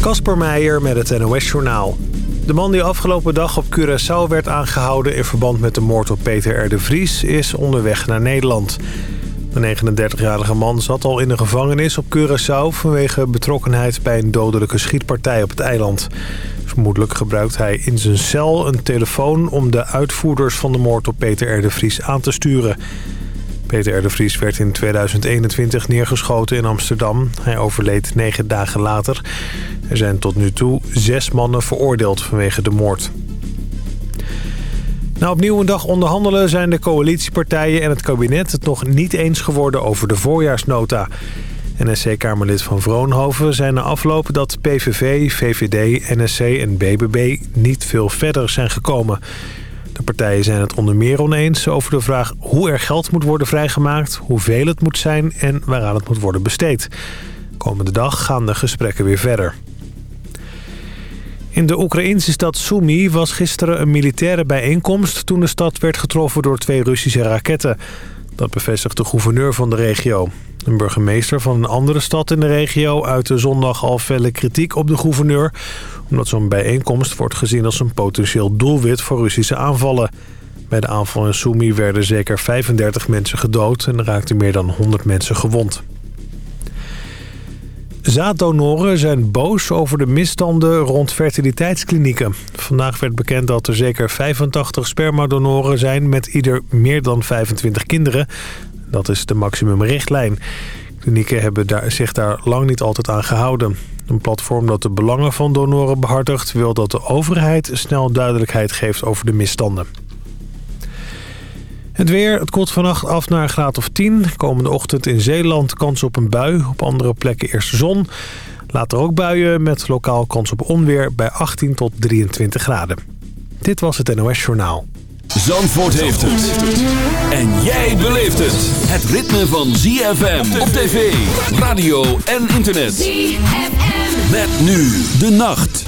Kasper Meijer met het NOS-journaal. De man die afgelopen dag op Curaçao werd aangehouden... in verband met de moord op Peter R. de Vries is onderweg naar Nederland. De 39-jarige man zat al in de gevangenis op Curaçao... vanwege betrokkenheid bij een dodelijke schietpartij op het eiland. Vermoedelijk gebruikt hij in zijn cel een telefoon... om de uitvoerders van de moord op Peter R. de Vries aan te sturen... Peter R. de Vries werd in 2021 neergeschoten in Amsterdam. Hij overleed negen dagen later. Er zijn tot nu toe zes mannen veroordeeld vanwege de moord. Na opnieuw een dag onderhandelen zijn de coalitiepartijen en het kabinet het nog niet eens geworden over de voorjaarsnota. NSC-kamerlid van Vroonhoven zei na afloop dat PVV, VVD, NSC en BBB niet veel verder zijn gekomen. De partijen zijn het onder meer oneens over de vraag hoe er geld moet worden vrijgemaakt, hoeveel het moet zijn en waaraan het moet worden besteed. Komende dag gaan de gesprekken weer verder. In de Oekraïnse stad Sumy was gisteren een militaire bijeenkomst... toen de stad werd getroffen door twee Russische raketten. Dat bevestigt de gouverneur van de regio. Een burgemeester van een andere stad in de regio... uitte zondag al felle kritiek op de gouverneur... omdat zo'n bijeenkomst wordt gezien als een potentieel doelwit voor Russische aanvallen. Bij de aanval in Sumy werden zeker 35 mensen gedood... en raakten meer dan 100 mensen gewond. Zaaddonoren zijn boos over de misstanden rond fertiliteitsklinieken. Vandaag werd bekend dat er zeker 85 spermadonoren zijn met ieder meer dan 25 kinderen. Dat is de maximumrichtlijn. Klinieken hebben daar, zich daar lang niet altijd aan gehouden. Een platform dat de belangen van donoren behartigt... wil dat de overheid snel duidelijkheid geeft over de misstanden. Het weer, het koelt vannacht af naar een graad of 10. Komende ochtend in Zeeland kans op een bui. Op andere plekken eerst zon. Later ook buien met lokaal kans op onweer bij 18 tot 23 graden. Dit was het NOS Journaal. Zandvoort heeft het. En jij beleeft het. Het ritme van ZFM op tv, radio en internet. ZFM. Met nu de nacht.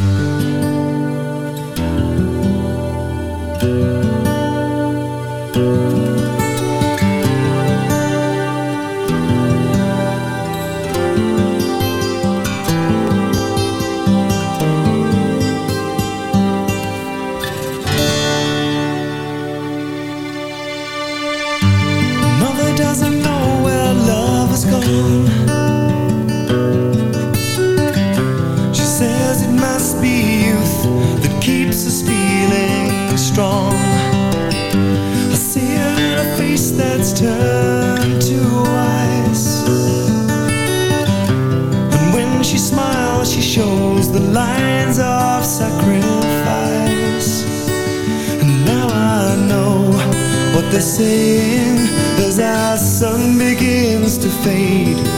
They're as our sun begins to fade.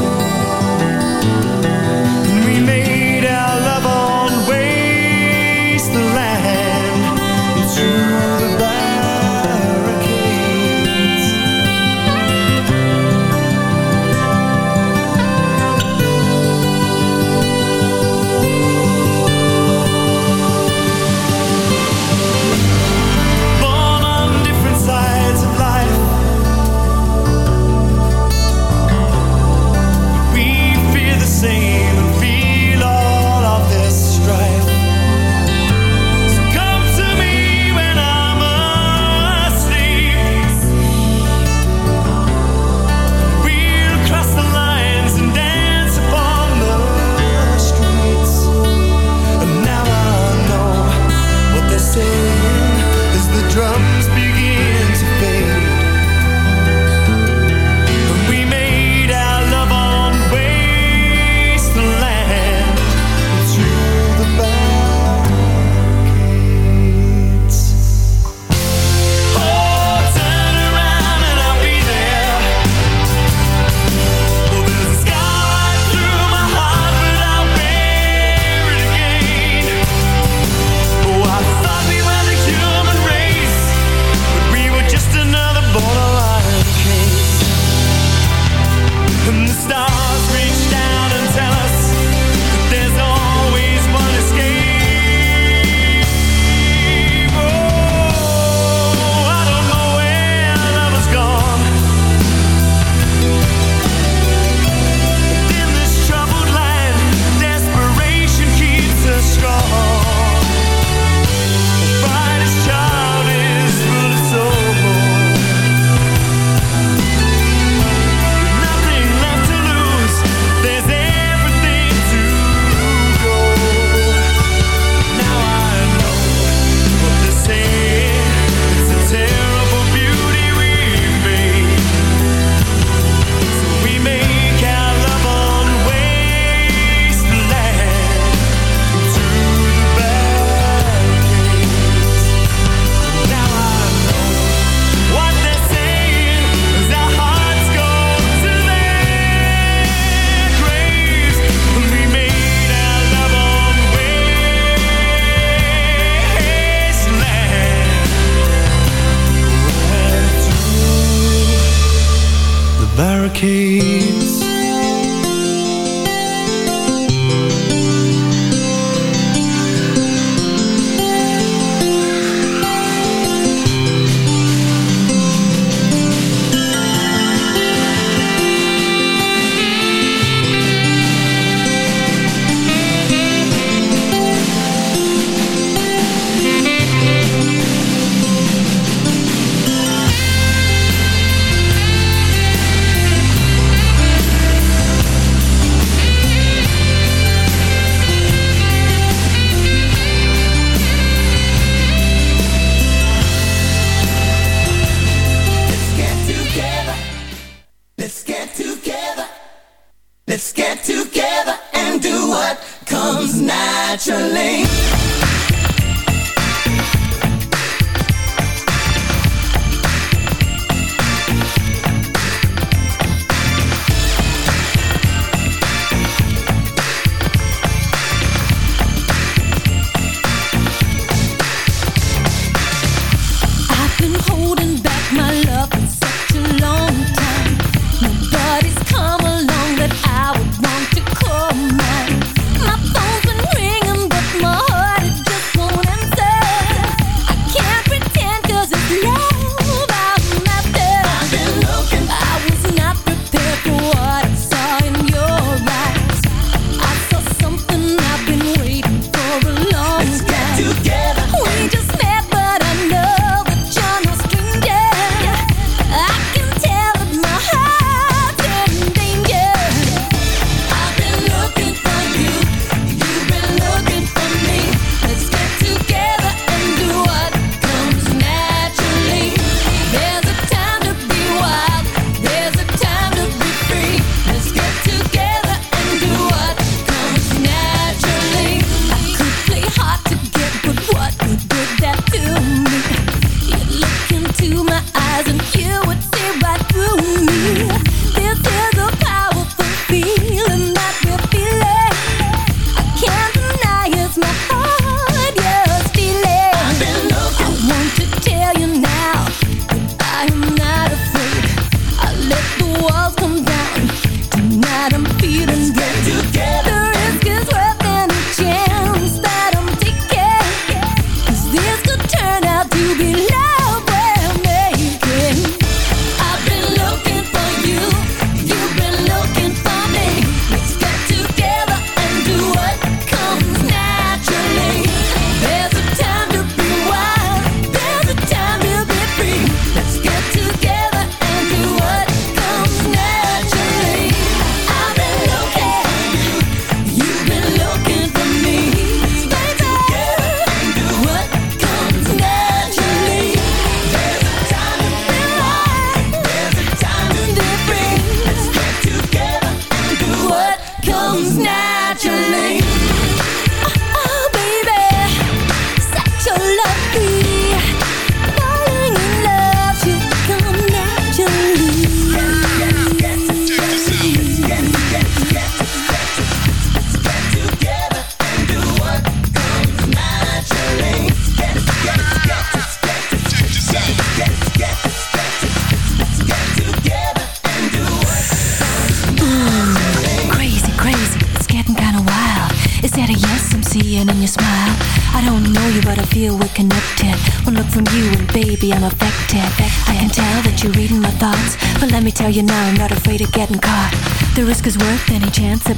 comes naturally.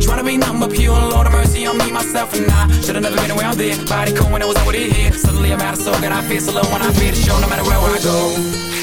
Trying to be but pure, Lord, have mercy on me, myself, and I. Should've never been around there. Body cold when I was over here. Suddenly I'm out of soul, and I feel so low when I feel the show, no matter where I go.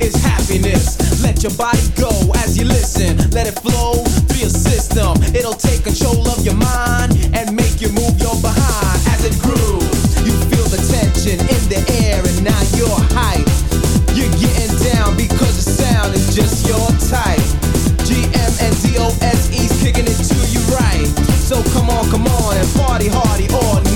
Is happiness. Let your body go as you listen. Let it flow through your system. It'll take control of your mind and make you move your behind as it grooves. You feel the tension in the air and now you're hype. You're getting down because the sound is just your type. GM and DOSE's kicking it to you right. So come on, come on and party hardy all night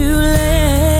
too late.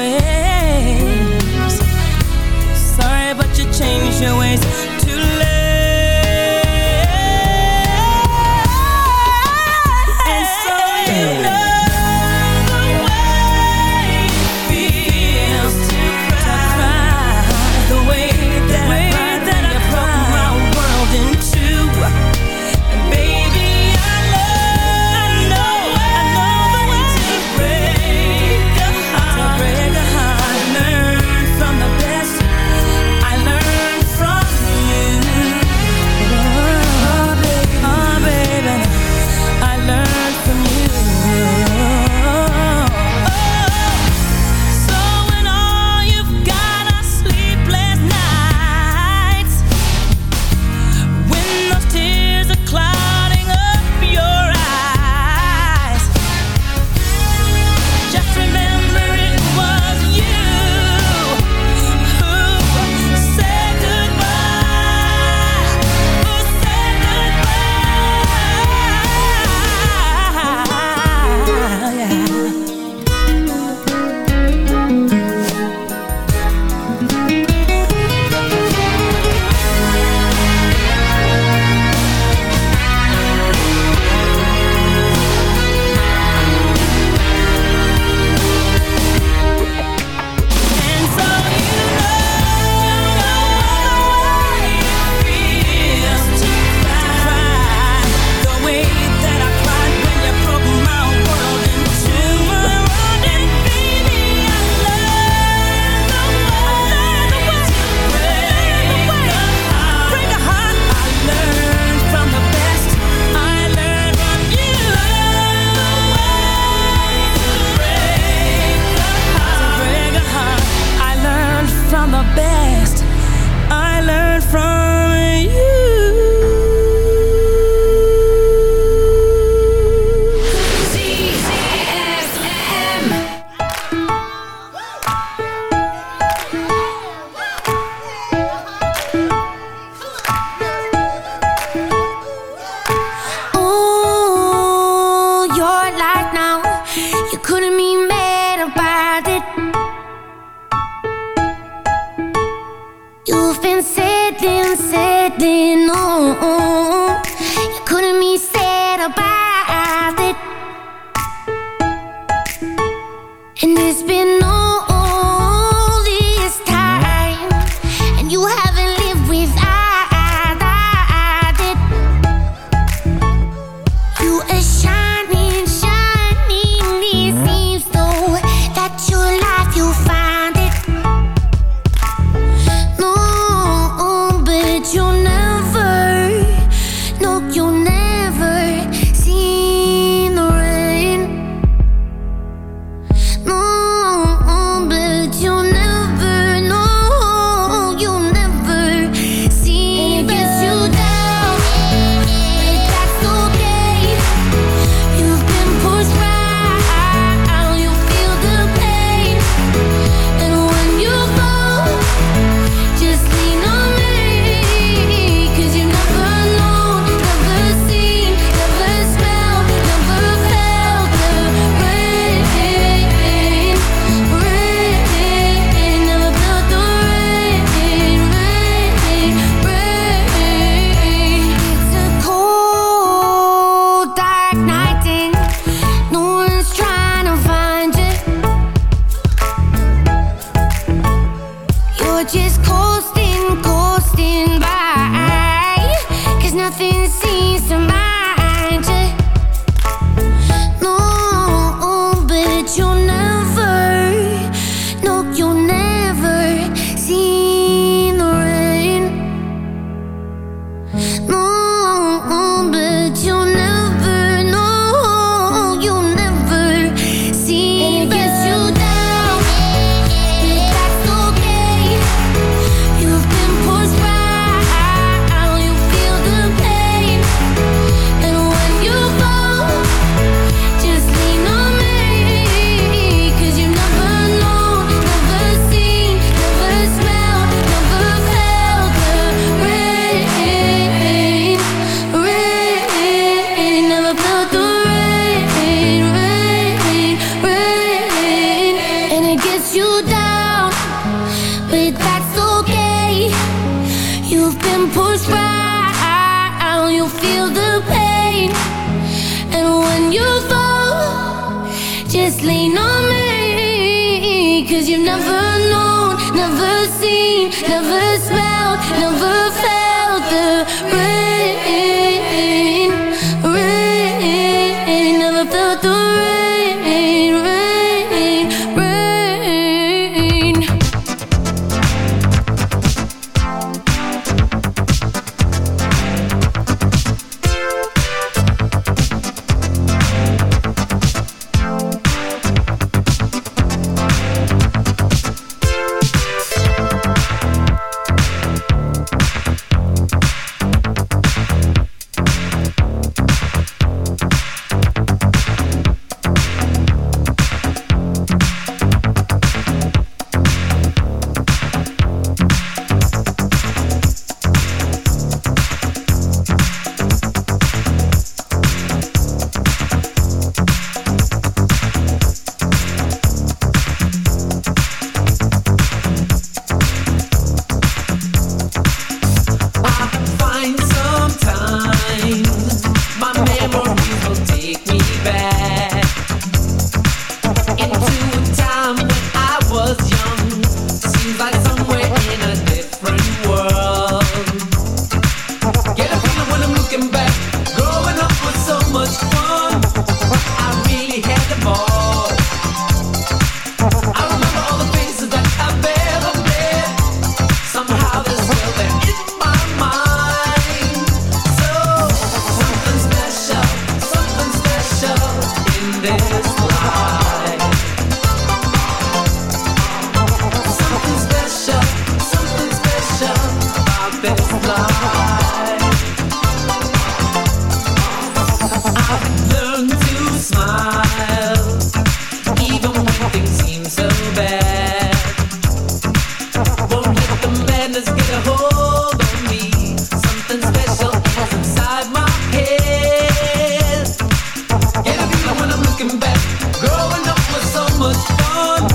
your ways.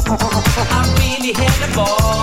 I really had a ball.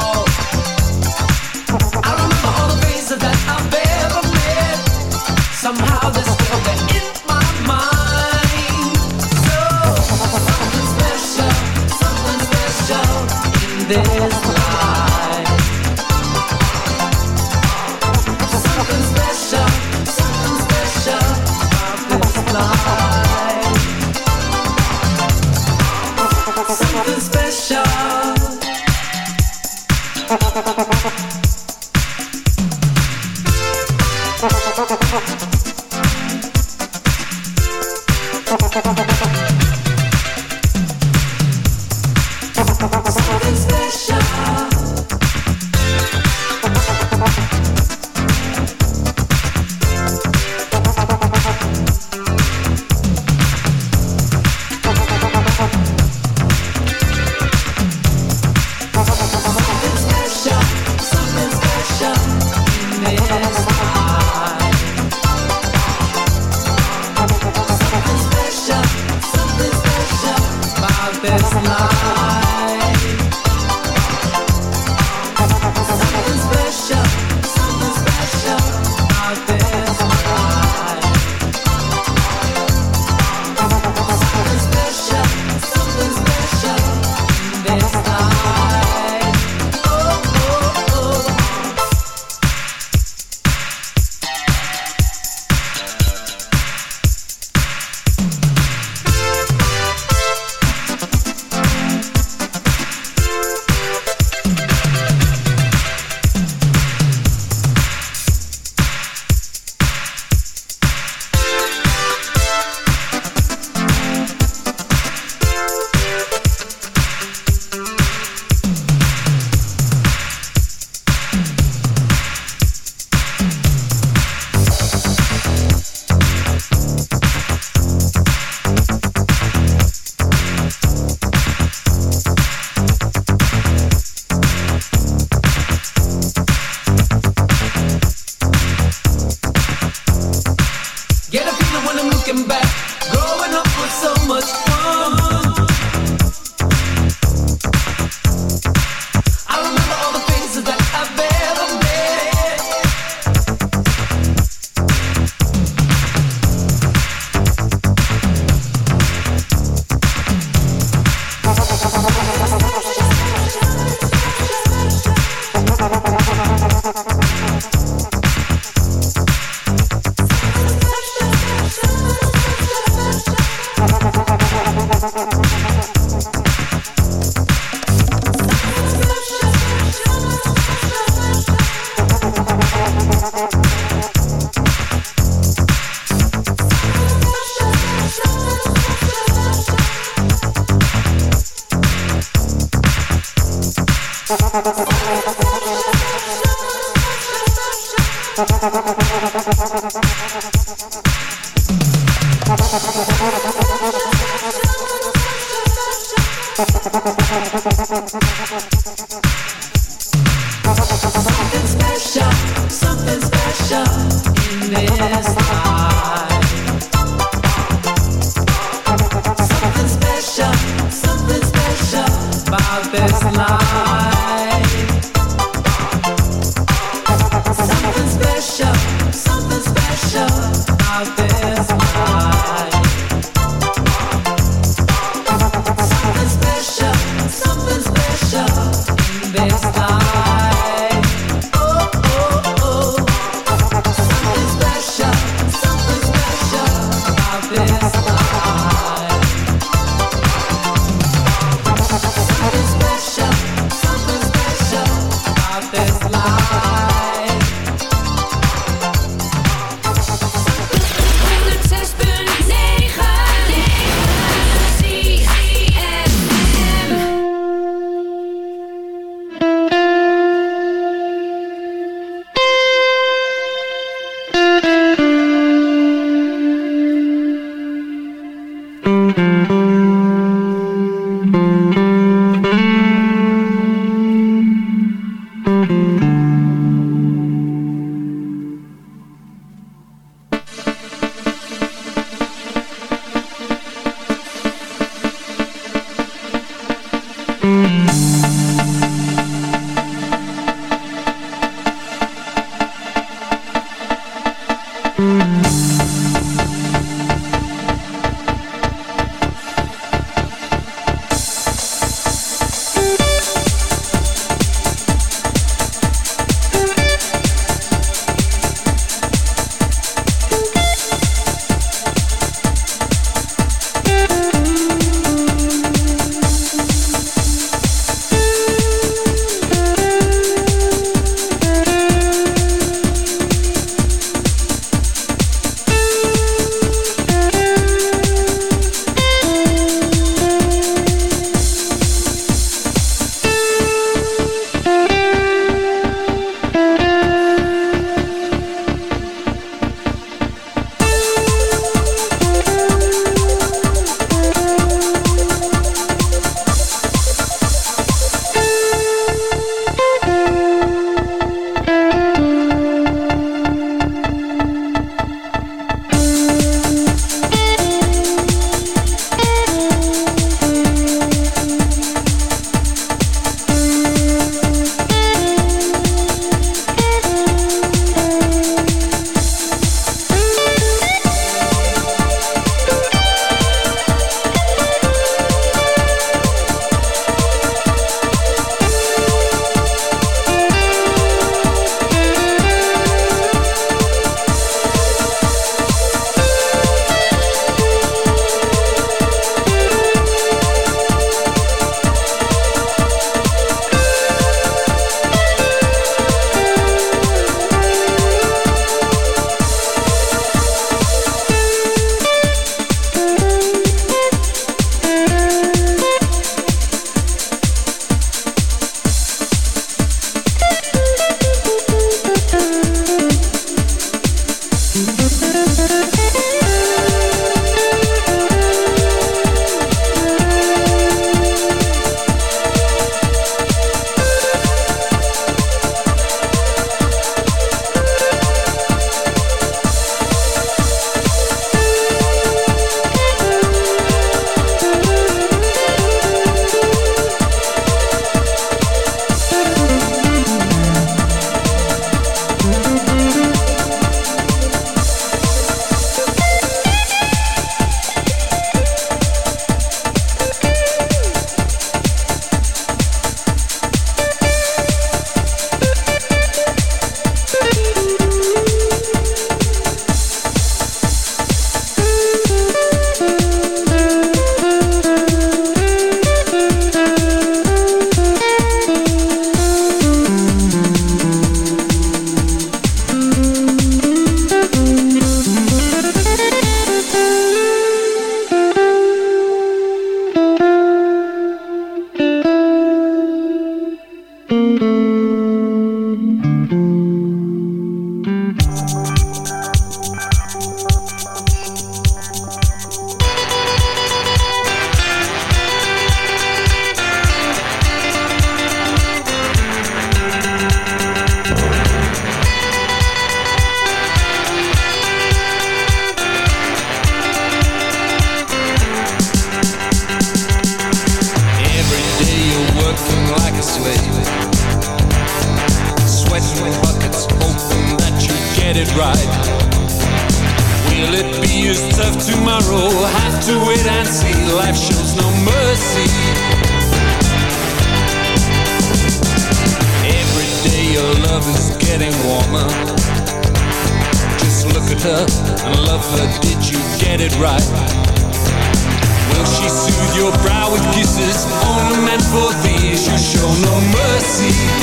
assim.